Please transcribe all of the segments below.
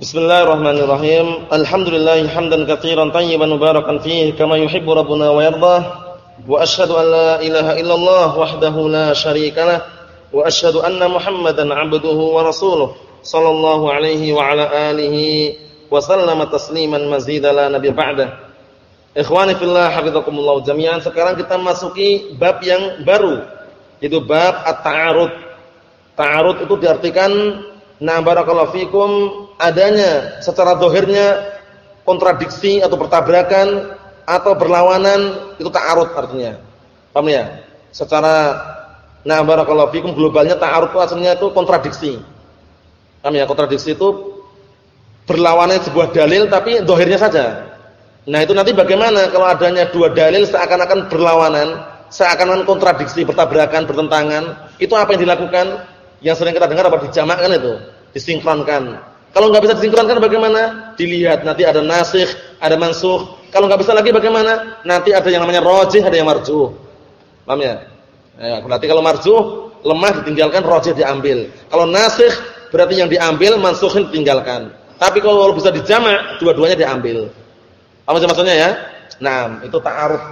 Bismillahirrahmanirrahim. Alhamdulillah hamdan katsiran tayyiban mubarakan fihi kama yuhibbu rabbuna wa yardah. Wa asyhadu an la ilaha illallah wahdahu la syarikalah wa asyhadu anna Muhammadan 'abduhu wa rasuluh sallallahu alaihi wa ala alihi wa sallama tasliman mazida la nabiy ba'da. Ikhwani fillah hafizakumullah jami'an. Sekarang kita masuki bab yang baru yaitu bab at-ta'arud. Ta'arud itu diartikan na barakallahu fikum adanya secara dohirnya kontradiksi atau bertabrakan atau berlawanan itu ta'arud artinya. Paham ya? Secara nah barakallahu fikum globalnya ta'arud itu aslinya itu kontradiksi. Paham ya? Kontradiksi itu berlawanan sebuah dalil tapi dohirnya saja. Nah itu nanti bagaimana kalau adanya dua dalil seakan-akan berlawanan, seakan-akan kontradiksi, bertabrakan, bertentangan, itu apa yang dilakukan? Yang sering kita dengar apa dijamakkan itu, disinkronkan. Kalau nggak bisa disinkronkan bagaimana? Dilihat nanti ada nasikh, ada mansukh. Kalau nggak bisa lagi bagaimana? Nanti ada yang namanya rajih, ada yang marjuh. Paham ya? Ya, berarti kalau marjuh lemah ditinggalkan, rajih diambil. Kalau nasikh berarti yang diambil, mansukhin ditinggalkan. Tapi kalau bisa dijamak, dua-duanya diambil. Apa maksudnya ya? Nah, itu ta'aruf.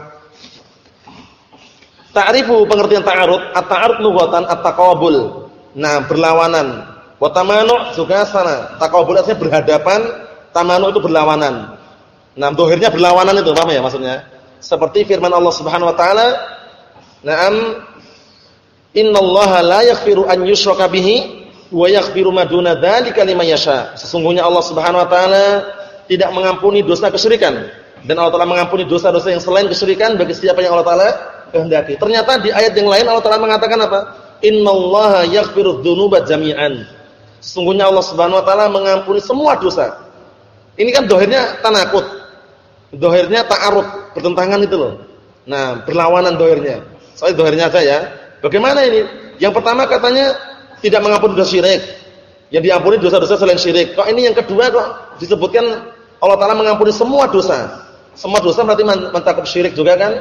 Ta'rifu pengertian ta'aruf, at-ta'aruf lughatan at-taqabul. Nah, berlawanan. Wa tamanu juga sana. Taqabul artinya berhadapan, tamanu itu berlawanan. Nah, dohirnya berlawanan itu, paham ya maksudnya? Seperti firman Allah Subhanahu wa taala, "Na'am innallaha la yaghfiru an yushraka bihi wa yaghfiru ma duna dzalika liman yasha." Sesungguhnya Allah Subhanahu wa taala tidak mengampuni dosa kesyirikan dan Allah Taala mengampuni dosa-dosa yang selain kesyirikan bagi siapa yang Allah Taala kehendaki. Ternyata di ayat yang lain Allah Taala mengatakan apa? Innallaha yaghfiru dzunuba jami'an. Sesungguhnya Allah Subhanahu wa taala mengampuni semua dosa. Ini kan dohirnya tanakut. Dohirnya ta'arud, bertentangan itu loh. Nah, berlawanan dohirnya. Soalnya dohirnya aja ya. Bagaimana ini? Yang pertama katanya tidak mengampuni dosa syirik. Yang diampuni dosa-dosa selain syirik. Kok ini yang kedua kok disebutkan Allah taala mengampuni semua dosa. Semua dosa berarti mencakup syirik juga kan?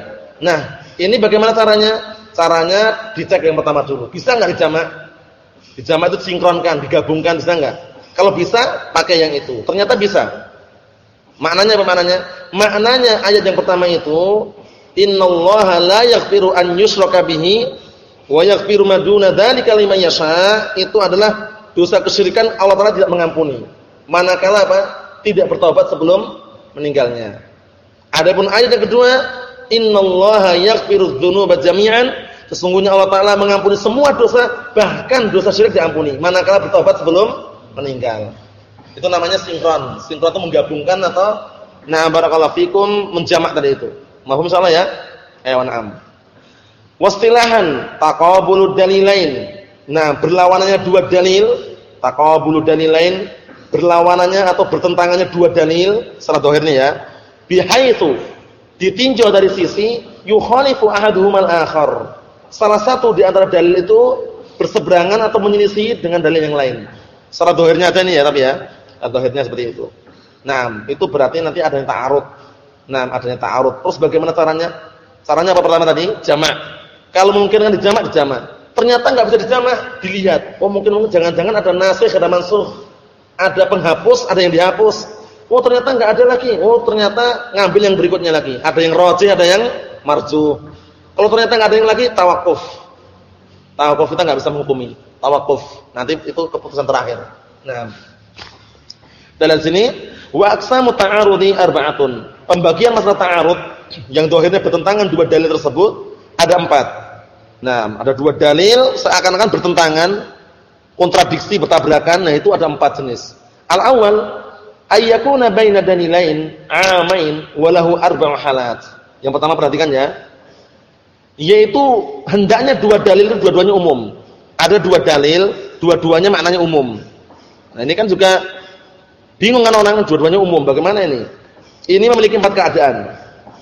Nah, ini bagaimana caranya? Caranya dicek yang pertama dulu. Bisa enggak dijamak? Dijamak itu sinkronkan, digabungkan bisa enggak? Kalau bisa, pakai yang itu. Ternyata bisa. Maknanya apa maknanya? Maknanya ayat yang pertama itu, innallaha la yaghfiru an yushraka bihi wa yaghfiru ma duna dzalika liman. Itu adalah dosa kesyirikan Allah Taala tidak mengampuni. Manakala apa? Tidak bertobat sebelum meninggalnya. Adapun ayat yang kedua, innallaha yaghfiru dzunuba jami'an Sesungguhnya Allah Taala mengampuni semua dosa, bahkan dosa syirik diampuni. Manakala bertobat sebelum meninggal. Itu namanya sinkron. Sinkron itu menggabungkan atau na barakallahu fikum menjamak tadi itu. Mahum salah ya? Ayo na'am. Wastilahan taqabulud dalilain. Nah, berlawanannya dua dalil, taqabulud dalilain, berlawanannya atau bertentangannya dua dalil secara dohirnya ya. Bihaitsu ditinjau dari sisi yukhalifu ahaduhumal akhar salah satu di antara dalil itu berseberangan atau menyelisih dengan dalil yang lain. Secara dohirnya aja nih ya tapi ya. Dohirnya seperti itu. Nah, itu berarti nanti ada yang ta'arud. Nah, adanya ta'arud. Terus bagaimana caranya? Caranya apa pertama tadi? Jamak. Kalau mungkin kan dijamak, dijamak. Ternyata nggak bisa dijamak, dilihat. Oh, mungkin jangan-jangan ada nasikh, ada mansuh. Ada penghapus, ada yang dihapus. Oh, ternyata nggak ada lagi. Oh, ternyata ngambil yang berikutnya lagi. Ada yang rajih, ada yang marjuh. Kalau ternyata nggak ada yang lagi, tawakuf. Tawakuf kita nggak bisa menghukumi. Tawakuf. Nanti itu keputusan terakhir. Nah. Dalam sini wa aqsamu ta'arudi arba'atun. Pembagian masalah ta'arud yang dohirnya bertentangan dua dalil tersebut ada empat. Nah, ada dua dalil seakan-akan bertentangan, kontradiksi, bertabrakan. Nah, itu ada empat jenis. Al-awwal ayyakuna baina dalilain 'amain wa lahu arba'u halat. Yang pertama perhatikan ya yaitu hendaknya dua dalil itu dua-duanya umum. Ada dua dalil, dua-duanya maknanya umum. Nah, ini kan juga bingung kan orang dua-duanya umum. Bagaimana ini? Ini memiliki empat keadaan.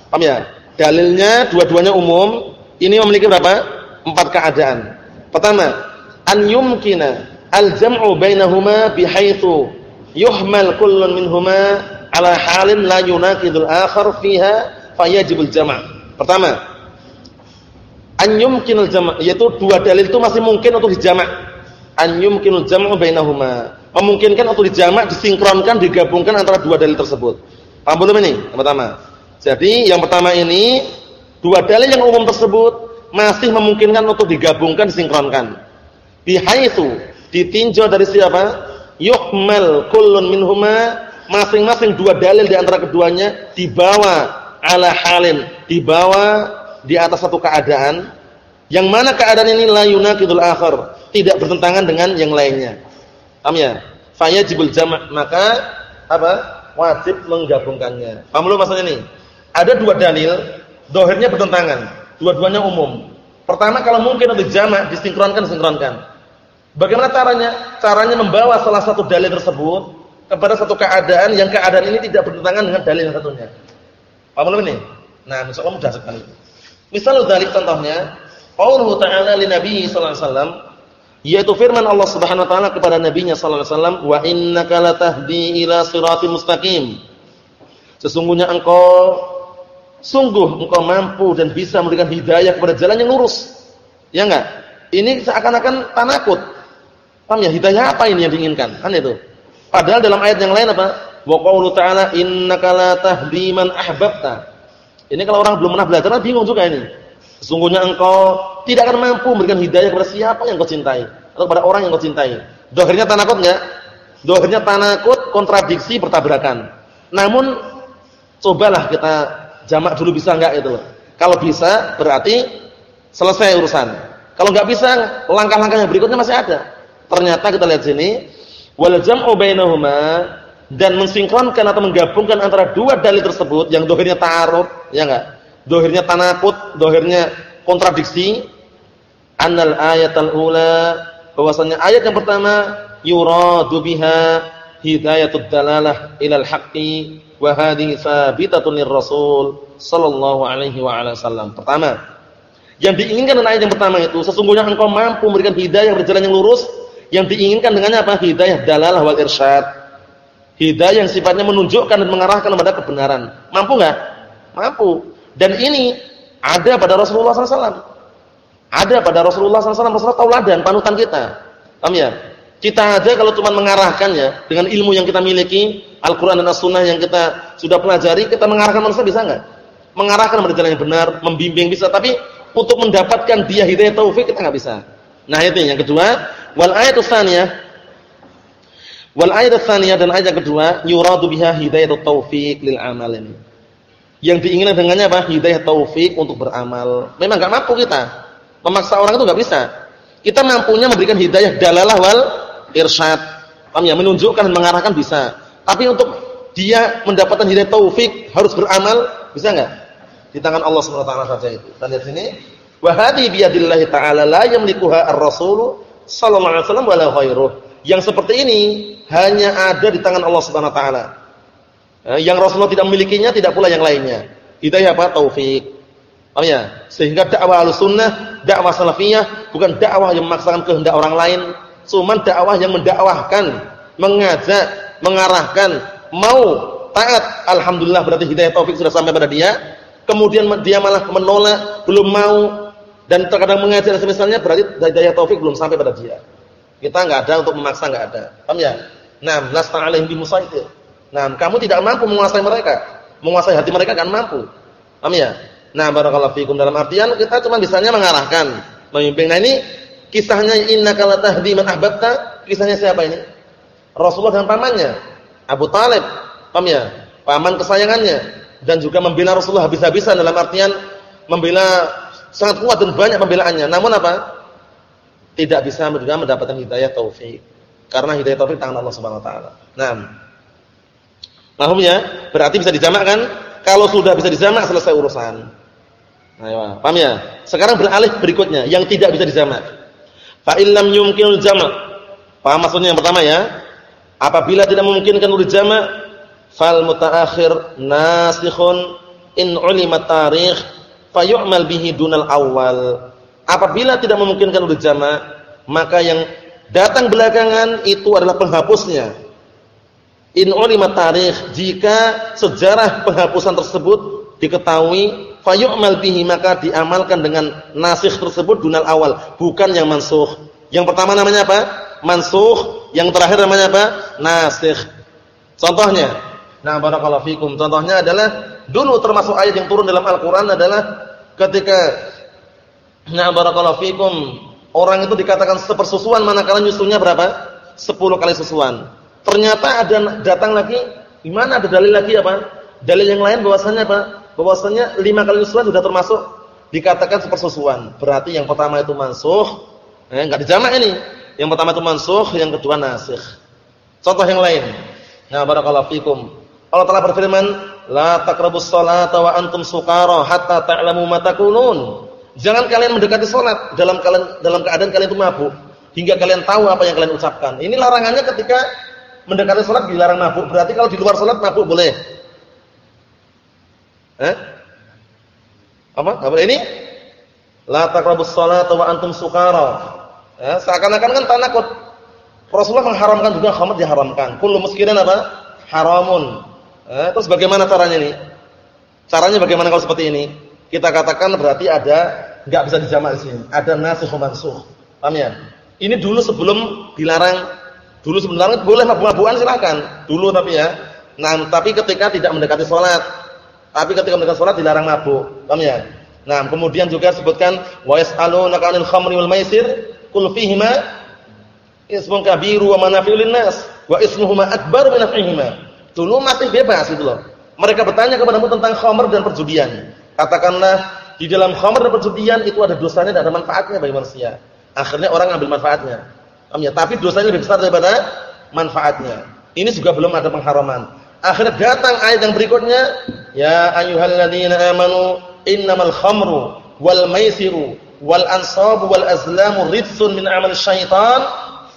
Paham ya? Dalilnya dua-duanya umum, ini memiliki berapa? Empat keadaan. Pertama, an yumkina al-jam'u bainahuma bihaitsu yuhmal kullun minhuma ala halin la yunaqidul akhar fiha fayajibul jama'. Pertama, an yumkinul jama' yaitu dua dalil itu masih mungkin untuk dijamak. An yumkinul jam'u bainahuma. memungkinkan untuk dijamak, disinkronkan, digabungkan antara dua dalil tersebut. Paham belum ini? Yang pertama. Jadi yang pertama ini dua dalil yang umum tersebut masih memungkinkan untuk digabungkan, disinkronkan. Bihaitsu ditinjau dari siapa? Yuhmal kullun minhuma masing-masing dua dalil di antara keduanya dibawa ala halin, dibawa di atas satu keadaan yang mana keadaan ini la yunaqidul akhar, tidak bertentangan dengan yang lainnya. Paham ya? Fayajibul jama' maka apa? Wajib menggabungkannya. Paham belum maksudnya ini? Ada dua dalil, dohirnya bertentangan, dua-duanya umum. Pertama kalau mungkin untuk jamak disinkronkan sinkronkan. Bagaimana caranya? Caranya membawa salah satu dalil tersebut kepada satu keadaan yang keadaan ini tidak bertentangan dengan dalil yang satunya. Paham belum ini? Nah, insyaallah mudah sekali. Misal dalil contohnya, Allah Ta'ala li Nabi sallallahu alaihi wasallam yaitu firman Allah Subhanahu wa taala kepada nabinya sallallahu alaihi wasallam wa innaka latahdi ila siratal mustaqim. Sesungguhnya engkau sungguh engkau mampu dan bisa memberikan hidayah kepada jalan yang lurus. Ya enggak? Ini seakan-akan tanakut paham ya? Hidayah apa ini yang diinginkan? Kan itu. Padahal dalam ayat yang lain apa? Wa qaulu ta'ala innaka latahdi man ahbabta ini kalau orang belum pernah belajar bingung juga ini sesungguhnya engkau tidak akan mampu memberikan hidayah kepada siapa yang kau cintai atau kepada orang yang kau cintai. Dohirnya tanakut enggak? Dohirnya tanakut kontradiksi bertabrakan. Namun cobalah kita jamak dulu bisa enggak itu. Kalau bisa berarti selesai urusan. Kalau enggak bisa langkah-langkah yang berikutnya masih ada. Ternyata kita lihat sini wal jam'u bainahuma dan mensinkronkan atau menggabungkan antara dua dalil tersebut yang dohirnya ta'arud, ya enggak? Dohirnya tanakut, dohirnya kontradiksi annal ayatal ula bahwasanya ayat yang pertama yuradu biha hidayatud dalalah ilal haqqi wa hadhihi sabitatun lirrasul sallallahu alaihi wa ala sallam. Pertama, yang diinginkan dengan ayat yang pertama itu sesungguhnya engkau mampu memberikan hidayah berjalan yang lurus yang diinginkan dengannya apa? Hidayah dalalah wal irsyad. Hidayah yang sifatnya menunjukkan dan mengarahkan kepada kebenaran. Mampu enggak? Mampu. Dan ini ada pada Rasulullah SAW. Ada pada Rasulullah SAW, Rasulullah tauladan, panutan kita. Paham ya? Kita aja kalau cuma mengarahkannya dengan ilmu yang kita miliki, Al-Quran dan As-Sunnah yang kita sudah pelajari, kita mengarahkan manusia bisa nggak? Mengarahkan pada jalan yang benar, membimbing bisa, tapi untuk mendapatkan dia hidayah taufik kita nggak bisa. Nah itu yang kedua, wal ayat tsaniyah wal ayat tsaniyah dan ayat kedua yuradu biha hidayah taufik lil amal ini. Yang diinginkan dengannya apa? Hidayah taufik untuk beramal. Memang nggak mampu kita. Memaksa orang itu nggak bisa. Kita mampunya memberikan hidayah dalalah wal irsyad. Paham ya? Menunjukkan dan mengarahkan bisa. Tapi untuk dia mendapatkan hidayah taufik harus beramal, bisa enggak? Di tangan Allah taala saja itu. Dan di sini wa hadhi bi yadillahi ta'ala la yamlikuha ar-rasul sallallahu alaihi wasallam wala ghairuh. Yang seperti ini hanya ada di tangan Allah Subhanahu wa taala. Eh, yang Rasulullah tidak memilikinya tidak pula yang lainnya. Hidayah apa? Taufik. Oh ya, sehingga dakwah Ahlussunnah, dakwah Salafiyah bukan dakwah yang memaksakan kehendak orang lain, cuma dakwah yang mendakwahkan, mengajak, mengarahkan, mau taat. Alhamdulillah berarti hidayah taufik sudah sampai pada dia. Kemudian dia malah menolak, belum mau dan terkadang mengajak semisalnya berarti hidayah taufik belum sampai pada dia. Kita enggak ada untuk memaksa enggak ada. Paham ya? Nah, lasta alaihim bimusaitir. Nah, kamu tidak mampu menguasai mereka. Menguasai hati mereka kan mampu. Paham ya? Nah, barakallahu fikum dalam artian kita cuma bisanya mengarahkan, memimpin. Nah, ini kisahnya innaka latahdi man ahbabta, kisahnya siapa ini? Rasulullah dan pamannya, Abu Talib. Paham ya? Paman kesayangannya dan juga membela Rasulullah habis-habisan dalam artian membela sangat kuat dan banyak pembelaannya. Namun apa? Tidak bisa juga mendapatkan hidayah taufik. Karena hidayah taufik tangan Allah Subhanahu wa taala. Nah. Mahumnya berarti bisa dijamakkan kalau sudah bisa dijamak selesai urusan. Ayo, paham ya? Sekarang beralih berikutnya yang tidak bisa dijamak. Fa illam yumkinul jama'. Paham maksudnya yang pertama ya? Apabila tidak memungkinkan untuk dijamak, fal mutaakhir nasikhun in ulima tarikh fayu'mal bihi dunal awal. Apabila tidak memungkinkan untuk dijamak, maka yang datang belakangan itu adalah penghapusnya. In ulima tarikh jika sejarah penghapusan tersebut diketahui fayu'mal bihi maka diamalkan dengan nasikh tersebut dunal awal, bukan yang mansuh. Yang pertama namanya apa? mansukh, yang terakhir namanya apa? Nasikh. Contohnya, nah barakallahu fikum. Contohnya adalah dulu termasuk ayat yang turun dalam Al-Qur'an adalah ketika nah barakallahu fikum orang itu dikatakan sepersusuan manakala nyusunya berapa? 10 kali susuan. Ternyata ada datang lagi, di mana ada dalil lagi apa? Dalil yang lain bahwasanya apa? Bahwasanya 5 kali susuan sudah termasuk dikatakan sepersusuan. Berarti yang pertama itu mansuh, eh enggak dijamak ini. Yang pertama itu mansuh, yang kedua nasikh. Contoh yang lain. Nah, barakallahu fikum. Allah Taala berfirman, "La taqrabus salata wa antum sukara hatta ta'lamu ma taqulun." Jangan kalian mendekati salat dalam kalian dalam keadaan kalian itu mabuk hingga kalian tahu apa yang kalian ucapkan. Ini larangannya ketika mendekati salat dilarang mabuk. Berarti kalau di luar salat mabuk boleh. Eh? Apa? Apa ini? La taqrabus salata wa antum sukara. Ya, seakan-akan kan tanakut. Rasulullah mengharamkan juga khamr diharamkan. Kullu muskirin apa? haramun. Eh, terus bagaimana caranya nih? Caranya bagaimana kalau seperti ini? Kita katakan berarti ada nggak bisa dijamak di sini. Ada nasikh mansukh. Paham ya? Ini dulu sebelum dilarang, dulu dilarang boleh mabuk-mabukan silakan. Dulu tapi ya. Nah, tapi ketika tidak mendekati sholat, tapi ketika mendekati sholat dilarang mabuk. Paham ya? Nah, kemudian juga sebutkan wa yas'alunaka 'anil khamri wal maisir qul fihima ismun kabiru wa manafi'ul linnas wa ismuhuma akbar min naf'ihima. Dulu masih bebas itu loh. Mereka bertanya kepadamu tentang khamr dan perjudian. Katakanlah di dalam khamr dan perjudian itu ada dosanya dan ada manfaatnya bagi manusia. Akhirnya orang ambil manfaatnya. Ya? Tapi dosanya lebih besar daripada manfaatnya. Ini juga belum ada pengharaman. Akhirnya datang ayat yang berikutnya, ya ayyuhalladzina amanu innamal khamru wal maisiru wal ansabu wal azlamu ridsun min amal syaitan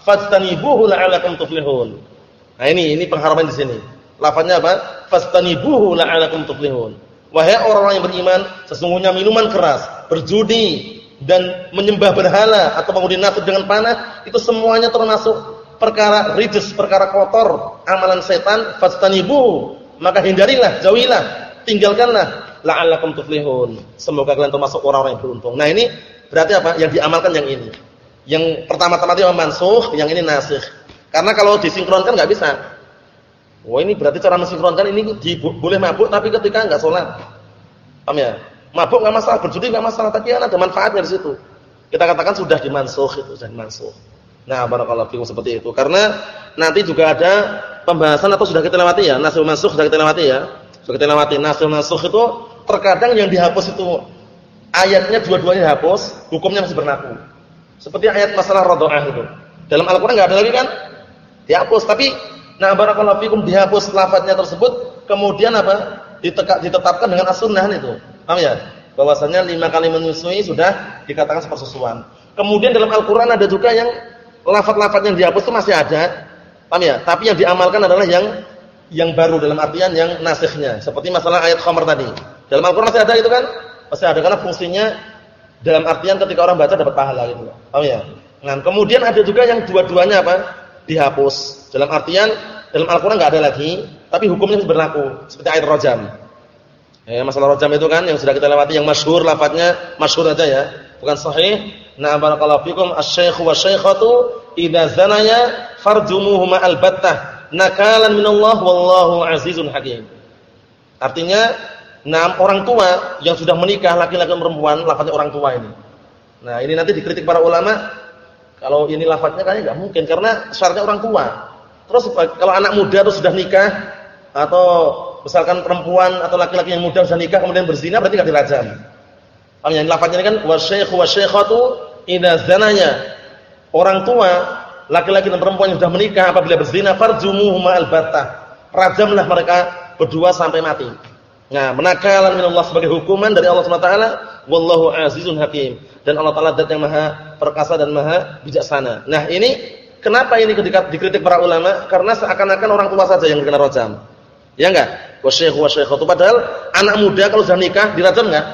fastanibuhu la'alakum tuflihun. Nah ini ini pengharaman di sini. Lafaznya apa? Fastanibuhu la'alakum tuflihun. Wahai orang-orang yang beriman, sesungguhnya minuman keras, berjudi dan menyembah berhala atau mengundi nasib dengan panah itu semuanya termasuk perkara rijis, perkara kotor, amalan setan. Fastanibuhu, maka hindarilah, jauhilah, tinggalkanlah la'alakum tuflihun. Semoga kalian termasuk orang-orang yang beruntung. Nah, ini berarti apa? Yang diamalkan yang ini. Yang pertama-tama itu mansuh, yang ini nasikh. Karena kalau disinkronkan nggak bisa. Wah ini berarti cara mensinkronkan ini di, boleh mabuk tapi ketika nggak sholat. Paham ya? Mabuk nggak masalah, berjudi nggak masalah, tapi ada manfaatnya di situ. Kita katakan sudah dimansuh itu, sudah dimansuh. Nah, barakallahu fikum seperti itu. Karena nanti juga ada pembahasan atau sudah kita lewati ya, nasikh mansuh sudah kita lewati ya. Sudah kita lewati nasikh mansuh itu terkadang yang dihapus itu ayatnya dua-duanya dihapus, hukumnya masih berlaku. Seperti ayat masalah radha'ah itu. Dalam Al-Qur'an enggak ada lagi kan? Dihapus, tapi nah barakallahu fikum dihapus lafadznya tersebut, kemudian apa? Diteka, ditetapkan dengan as-sunnah itu. Paham ya? Bahwasanya lima kali menyusui sudah dikatakan sepersusuan. Kemudian dalam Al-Qur'an ada juga yang lafaz-lafaz yang dihapus itu masih ada. Paham ya? Tapi yang diamalkan adalah yang yang baru dalam artian yang nasikhnya. Seperti masalah ayat khamar tadi. Dalam Al-Qur'an masih ada itu kan? Masih ada karena fungsinya dalam artian ketika orang baca dapat pahala gitu. Paham ya? Nah, kemudian ada juga yang dua-duanya apa? Dihapus. Dalam artian dalam Al-Qur'an enggak ada lagi, tapi hukumnya masih berlaku seperti ayat rajam. Ya, masalah rajam itu kan yang sudah kita lewati yang masyhur lafadznya masyhur aja ya, bukan sahih. Nah, barakallahu fikum asy-syaikhu wasy-syaikhatu idza zanaya farjumuhuma albattah nakalan minallah wallahu azizun hakim. Artinya Nah, orang tua yang sudah menikah laki-laki dan perempuan, lafaznya orang tua ini. Nah, ini nanti dikritik para ulama kalau ini lafaznya kayaknya nggak mungkin karena syaratnya orang tua. Terus kalau anak muda itu sudah nikah atau misalkan perempuan atau laki-laki yang muda sudah nikah kemudian berzina berarti enggak dirajam. Paham ya? Lafaznya ini kan wasyaikhu wasyaikhatu idza zanaya. Orang tua, laki-laki dan perempuan yang sudah menikah apabila berzina farjumuhuma albattah. Rajamlah mereka berdua sampai mati. Nah, menakalan Allah sebagai hukuman dari Allah SWT. Wallahu azizun hakim. Dan Allah Ta'ala dat yang maha perkasa dan maha bijaksana. Nah, ini kenapa ini dikritik para ulama? Karena seakan-akan orang tua saja yang kena rojam. Ya enggak? Wasyekhu wasyekhatu. Padahal anak muda kalau sudah nikah dirajam enggak?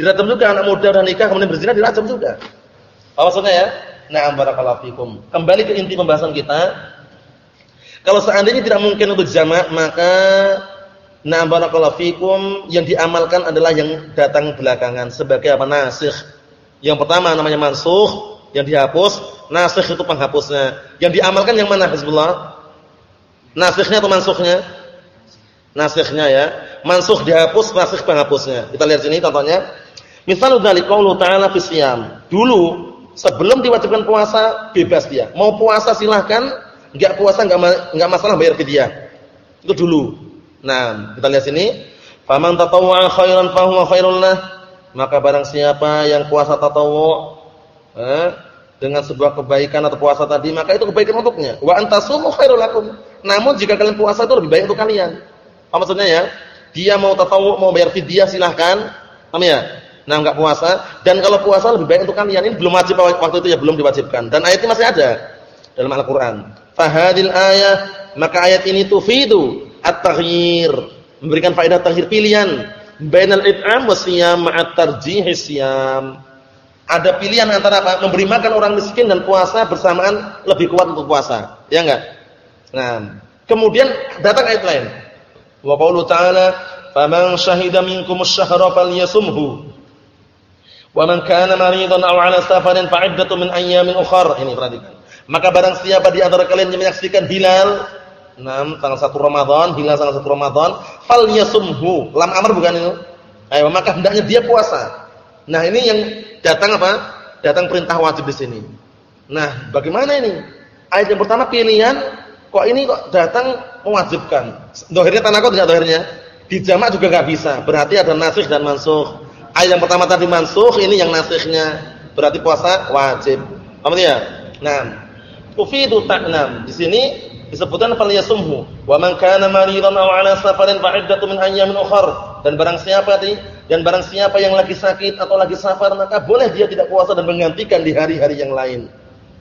Dirajam juga anak muda sudah nikah kemudian berzina dirajam juga. Apa maksudnya ya? Na'am barakallahu fikum. Kembali ke inti pembahasan kita. Kalau seandainya tidak mungkin untuk jamak, maka Nah barakallahu fikum yang diamalkan adalah yang datang belakangan sebagai apa nasikh. Yang pertama namanya mansuh yang dihapus, Nasikh itu penghapusnya. Yang diamalkan yang mana Hizbullah? Nasikhnya atau mansukhnya? Nasikhnya ya. Mansukh dihapus, nasikh penghapusnya. Kita lihat sini contohnya. Misal dari qaulu ta'ala fi Dulu sebelum diwajibkan puasa bebas dia. Mau puasa silahkan, enggak puasa enggak enggak masalah bayar fidyah. Itu dulu. Nah, kita lihat sini. Faman tatawwa'a khairan fahuwa khairul lah. Maka barang siapa yang puasa tatawwu eh, dengan sebuah kebaikan atau puasa tadi, maka itu kebaikan untuknya. Wa antasumu khairul lakum. Namun jika kalian puasa itu lebih baik untuk kalian. Apa maksudnya ya? Dia mau tatawwu, mau bayar fidyah silahkan. Paham ya? Nah, enggak puasa dan kalau puasa lebih baik untuk kalian. Ini belum wajib waktu itu ya belum diwajibkan. Dan ayat ini masih ada dalam Al-Qur'an. Fahadil ayah, maka ayat ini tufidu at-taghyir, memberikan faedah taghyir pilihan bainal it'am wa siyam ma'at tarjih siyam. Ada pilihan antara apa? Memberi makan orang miskin dan puasa bersamaan lebih kuat untuk puasa. Ya enggak? Nah, kemudian datang ayat lain. Wa qaulu ta'ala, "Faman syahida minkumus syahra falyasumhu." Wa man kana maridan aw 'ala safarin fa'iddatu min ayyamin ukhra. Ini perhatikan. Maka barang siapa di antara kalian yang menyaksikan hilal Nah, tanggal 1 Ramadan, hilal tanggal 1 Ramadan, falyasumhu. Lam amr bukan itu? Ayo, maka hendaknya dia puasa. Nah, ini yang datang apa? Datang perintah wajib di sini. Nah, bagaimana ini? Ayat yang pertama pilihan, kok ini kok datang mewajibkan. Dohirnya tanakut enggak dohirnya? Di jamak juga enggak bisa. Berarti ada nasikh dan mansukh. Ayat yang pertama tadi mansukh, ini yang nasikhnya. Berarti puasa wajib. Paham ya? Nah, tufidu ta'nam. Di sini disebutkan falyasumhu wa man kana maridan aw ala safarin fa iddatu min ayyamin ukhra dan barang siapa tadi dan barang siapa yang lagi sakit atau lagi safar maka boleh dia tidak puasa dan menggantikan di hari-hari yang lain.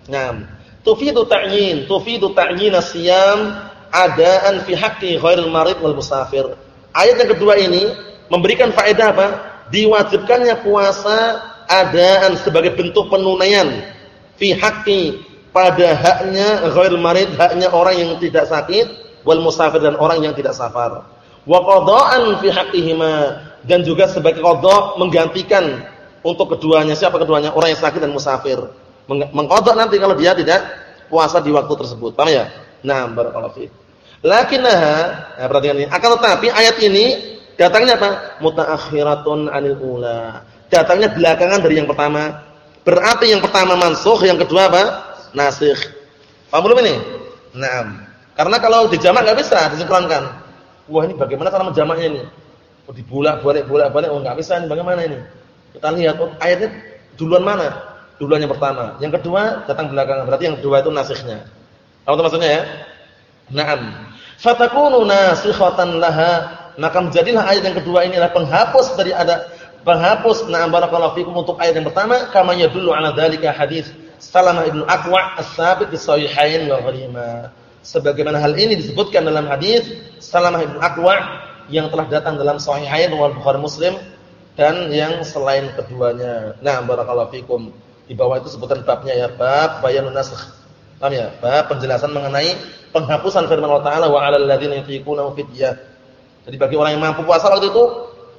Naam. Tufidu ta'yin, tufidu ta'yin as-siyam adaan fi haqqi ghairil marid wal musafir. Ayat yang kedua ini memberikan faedah apa? Diwajibkannya puasa adaan sebagai bentuk penunaian fi haqqi pada haknya ghair marid, haknya orang yang tidak sakit, wal musafir dan orang yang tidak safar. Wa qada'an fi haqqihima dan juga sebagai qada menggantikan untuk keduanya. Siapa keduanya? Orang yang sakit dan musafir. Mengqada nanti kalau dia tidak puasa di waktu tersebut. Paham ya? Nah, barakallahu fiik. Lakinnaha, nah perhatikan ini. Akan tetapi ayat ini datangnya apa? Mutaakhiratun 'anil ula. Datangnya belakangan dari yang pertama. Berarti yang pertama mansukh, yang kedua apa? Nasikh. Paham belum ini? Naam. Karena kalau di jamak enggak bisa disinkronkan. Wah, ini bagaimana cara menjamaknya ini? Oh, dibolak-balik bolak-balik oh enggak bisa ini bagaimana ini? Kita lihat oh, ayatnya duluan mana? Duluan yang pertama. Yang kedua datang belakangan. Berarti yang kedua itu nasikhnya. Apa itu maksudnya ya? Naam. Fatakunu nasikhatan laha. Maka menjadilah ayat yang kedua ini adalah penghapus dari ada penghapus na'am barakallahu fikum untuk ayat yang pertama kama yadullu ala dzalika hadis Salamah ibnu Aqwa as-sabit di sahihain wa ghairima. Sebagaimana hal ini disebutkan dalam hadis Salamah ibnu Aqwa yang telah datang dalam sahihain wal Bukhari Muslim dan yang selain keduanya. Nah, barakallahu fikum. Di bawah itu sebutan babnya ya, bab bayanun nasakh. Paham ya? Bab penjelasan mengenai penghapusan firman Allah Taala wa 'alal ladzina yutiquna fidyah. Jadi bagi orang yang mampu puasa waktu itu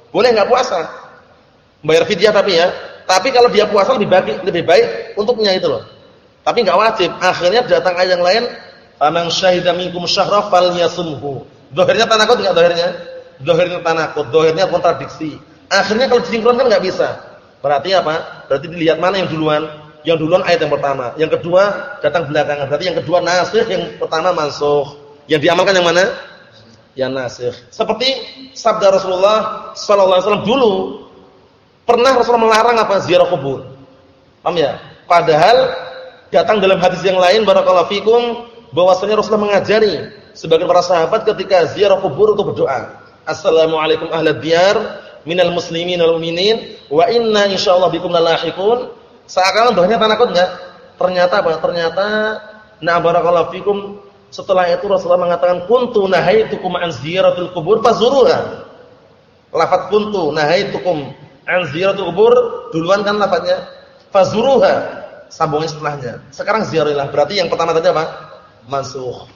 boleh enggak puasa? Bayar fidyah tapi ya, tapi kalau dia puasa lebih baik lebih baik untuknya itu loh. Tapi enggak wajib. Akhirnya datang ayat yang lain, "Faman syahida minkum syahra falyasumhu." Dohirnya tanakut enggak dohirnya? Dohirnya tanakut, dohirnya kontradiksi. Akhirnya kalau disinkronkan enggak bisa. Berarti apa? Berarti dilihat mana yang duluan. Yang duluan ayat yang pertama, yang kedua datang belakangan. Berarti yang kedua nasikh, yang pertama mansukh. Yang diamalkan yang mana? Yang nasikh. Seperti sabda Rasulullah sallallahu alaihi wasallam dulu Pernah Rasulullah melarang apa? Ziarah kubur. Paham ya? Padahal datang dalam hadis yang lain barakallahu fikum bahwasanya Rasulullah mengajari sebagian para sahabat ketika ziarah kubur untuk berdoa. Assalamualaikum ahlad diyar minal muslimin wal mu'minin wa inna insyaallah bikum lalahiqun. Seakan doanya tanakut enggak? Ternyata apa? Ternyata na barakallahu fikum setelah itu Rasulullah mengatakan kuntu nahaitukum an ziyaratil kubur fazuruha. Lafaz kuntu nahaitukum an ziyaratul kubur duluan kan lafadznya fazuruha sambungin setelahnya sekarang ziarahilah berarti yang pertama tadi apa mansuh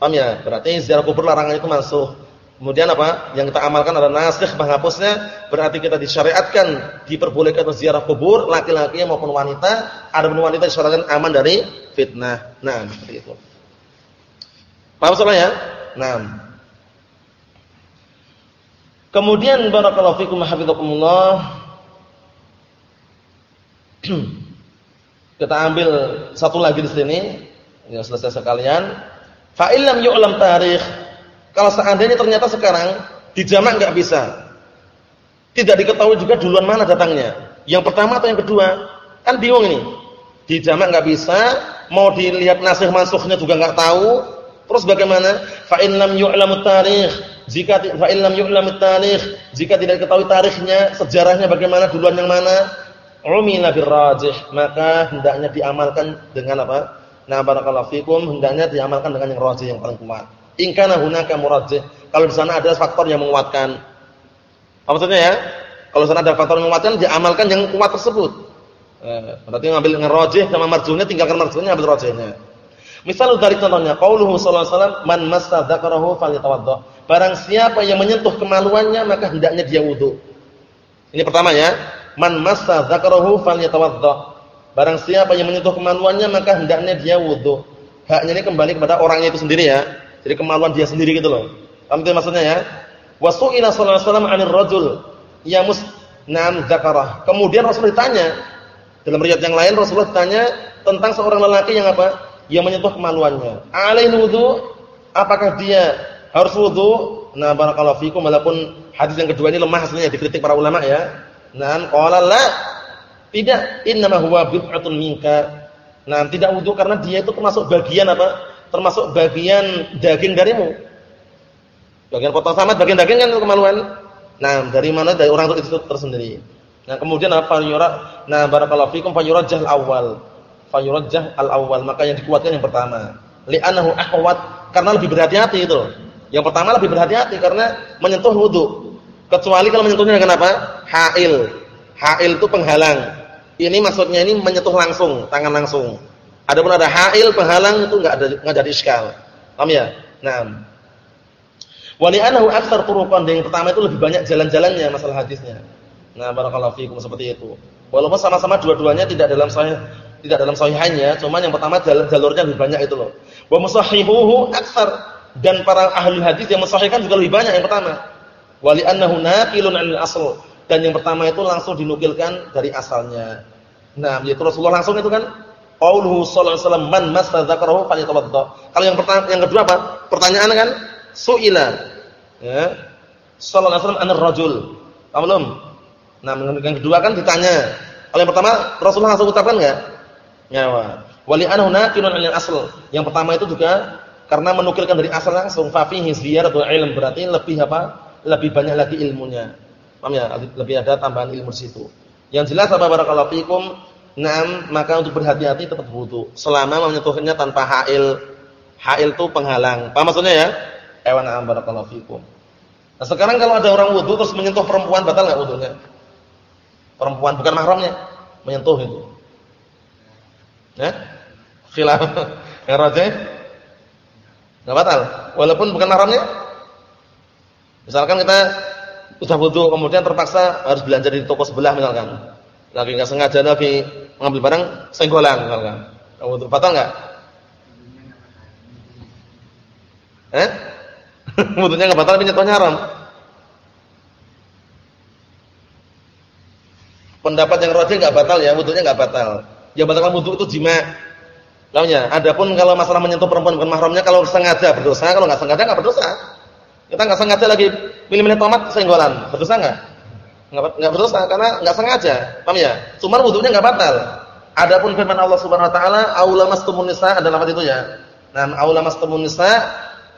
paham ya berarti ziarah kubur larangan itu mansuh Kemudian apa? Yang kita amalkan adalah nasikh penghapusnya, berarti kita disyariatkan diperbolehkan ziarah kubur laki-laki maupun wanita, ada pun wanita disyariatkan aman dari fitnah. Nah, seperti itu. Paham soalnya? Nah. Kemudian barakallahu fikum hafizakumullah. kita ambil satu lagi di sini. Ini selesai sekalian. Fa illam yu'lam tarikh kalau seandainya ternyata sekarang dijamak nggak bisa. Tidak diketahui juga duluan mana datangnya. Yang pertama atau yang kedua? Kan bingung ini. Dijamak nggak bisa, mau dilihat nasih mansukhnya juga nggak tahu. Terus bagaimana? Fa in lam yu'lamu tarikh. Jika fa in lam yu'lamu tarikh, jika tidak diketahui tarikhnya, sejarahnya bagaimana, duluan yang mana? Umila birrajih, maka hendaknya diamalkan dengan apa? Nah, barakallahu fikum, hendaknya diamalkan dengan yang rajih yang paling kuat. In kana hunaka murajjih. Kalau di sana ada faktor yang menguatkan. Apa maksudnya ya? Kalau di sana ada faktor yang menguatkan, diamalkan yang kuat tersebut. Eh, berarti ngambil yang rajih sama marjuhnya, tinggalkan marjuhnya, ambil rajihnya. Misal dari contohnya, qauluhu sallallahu alaihi wasallam, "Man massa dzakarahu falyatawaddo." Barang siapa yang menyentuh kemaluannya, maka hendaknya dia wudu. Ini pertama ya. Man massa dzakarahu falyatawaddo. Barang siapa yang menyentuh kemaluannya, maka hendaknya dia wudu. Haknya ini kembali kepada orangnya itu sendiri ya. Jadi kemaluan dia sendiri gitu loh. Paham itu maksudnya ya? Wasu'ila sallallahu alaihi wasallam 'anil rajul yamus nam zakarah. Kemudian Rasul ditanya dalam riwayat yang lain Rasulullah ditanya tentang seorang lelaki yang apa? Yang menyentuh kemaluannya. Alaihi wudu? Apakah dia harus wudu? Nah, barakallahu fikum walaupun hadis yang kedua ini lemah hasilnya dikritik para ulama ya. Nah, qala la tidak innama huwa bid'atun minka. Nah, tidak wudu karena dia itu termasuk bagian apa? termasuk bagian daging darimu. Bagian potong samat, bagian daging kan kemaluan. Nah, dari mana? Dari orang itu tersendiri. Nah, kemudian apa yura? Nah, barakallahu fikum fayurajjah al-awwal. Fayurajjah al-awwal, maka yang dikuatkan yang pertama. Li'annahu ahwat, karena lebih berhati-hati itu. Yang pertama lebih berhati-hati karena menyentuh wudu. Kecuali kalau menyentuhnya dengan apa? Ha'il. Ha'il itu penghalang. Ini maksudnya ini menyentuh langsung, tangan langsung. Adapun ada ha'il penghalang itu enggak ada enggak jadi iskal. Paham ya? Naam. Wa li'annahu aktsar turuqan yang pertama itu lebih banyak jalan-jalannya masalah hadisnya. Nah, barakallahu fikum seperti itu. Walaupun sama-sama dua-duanya tidak dalam sahih tidak dalam sahihannya, cuma yang pertama jalurnya lebih banyak itu loh. Wa musahihuhu aktsar dan para ahli hadis yang mensahihkan juga lebih banyak yang pertama. Wa li'annahu naqilun 'anil asl dan yang pertama itu langsung dinukilkan dari asalnya. Nah, yaitu Rasulullah langsung itu kan Qauluhu sallallahu alaihi wasallam man massa dzakarahu falyatawadda. Kalau yang pertama yang kedua apa? Pertanyaan kan suila. Ya. Sallallahu alaihi wasallam anar rajul. Belum? Nah, yang kedua kan ditanya. Kalau yang pertama Rasulullah langsung ucapkan enggak? Ya, wa. Wali anhu naqilun 'anil asl. Yang pertama itu juga karena menukilkan dari asal langsung fa fihi ziyaratu ilm berarti lebih apa? Lebih banyak lagi ilmunya. Paham ya? Lebih ada tambahan ilmu di situ. Yang jelas apa barakallahu fikum Nah, maka untuk berhati-hati tetap wudu. Selama menyentuhnya tanpa hail. Hail itu penghalang. Apa maksudnya ya? Ewan na'am barakallahu fikum. Nah, sekarang kalau ada orang wudu terus menyentuh perempuan batal enggak wudunya? Perempuan bukan mahramnya, menyentuh itu. Ya? Khilaf. Rajih enggak batal walaupun bukan mahramnya. Misalkan kita sudah wudu kemudian terpaksa harus belanja di toko sebelah misalkan. Lagi enggak sengaja lagi mengambil barang senggolan misalkan. Wudu batal enggak? Eh? Wudunya enggak batal tapi nyentuhnya haram. Pendapat yang rajih enggak batal ya, wudunya enggak batal. Yang batal wudu itu jima. Lainnya, adapun kalau masalah menyentuh perempuan bukan mahramnya kalau sengaja berdosa, kalau enggak sengaja enggak berdosa. Kita enggak sengaja lagi milih-milih tomat senggolan, berdosa? Enggak enggak berdosa karena enggak sengaja. Paham ya? Cuma wudunya enggak batal. Adapun firman Allah Subhanahu wa taala, "Aulamastumun nisa" adalah apa itu ya. Nah, aulamastumun nisa,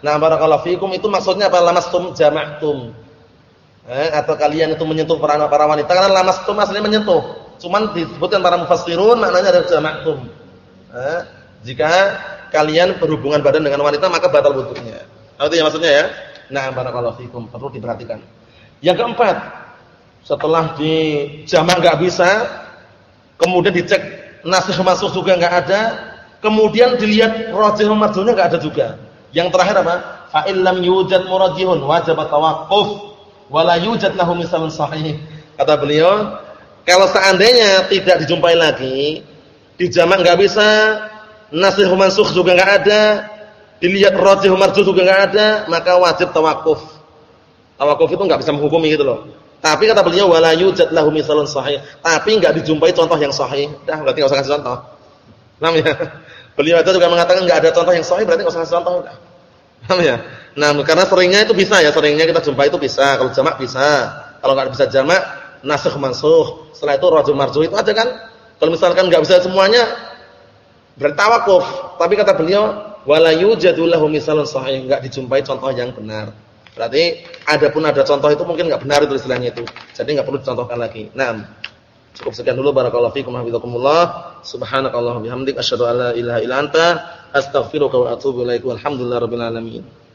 nah barakallahu fikum itu maksudnya apa? Lamastum jama'tum. Eh, atau kalian itu menyentuh para para wanita karena lamastum aslinya menyentuh. Cuman disebutkan para mufassirun maknanya adalah jama'tum. Eh, jika kalian berhubungan badan dengan wanita maka batal wudunya. Itu ya maksudnya ya. Nah, barakallahu fikum perlu diperhatikan. Yang keempat, setelah di jamak enggak bisa, kemudian dicek nasih masuk juga enggak ada, kemudian dilihat rajih marjuhnya enggak ada juga. Yang terakhir apa? fa illam yujad murajjihun wajib tawaqquf wa la yujad lahu misalun sahih. Kata beliau, kalau seandainya tidak dijumpai lagi, di jamak enggak bisa, nasih mansukh juga enggak ada, dilihat rajih marjuh juga enggak ada, maka wajib tawakuf. Tawakuf itu enggak bisa menghukumi gitu loh. Tapi kata beliau wala yujad lahu misalun sahih, tapi enggak dijumpai contoh yang sahih. Dah berarti enggak usah kasih contoh. Paham ya? Beliau itu juga mengatakan enggak ada contoh yang sahih, berarti enggak usah kasih contoh. Paham ya? Nah, karena seringnya itu bisa ya, seringnya kita jumpai itu bisa. Kalau jamak bisa. Kalau enggak bisa jamak, nasikh mansukh. Setelah itu rajul marjuh itu aja kan. Kalau misalkan enggak bisa semuanya, berarti tawakuf. Tapi kata beliau wala yujadu lahu misalun sahih, enggak dijumpai contoh yang benar. Berarti ada pun ada contoh itu mungkin enggak benar itu istilahnya itu. Jadi enggak perlu dicontohkan lagi. Nah, cukup sekian dulu barakallahu fikum hafizakumullah. Subhanakallahumma bihamdik asyhadu an la ilaha illa anta astaghfiruka wa atubu alamin.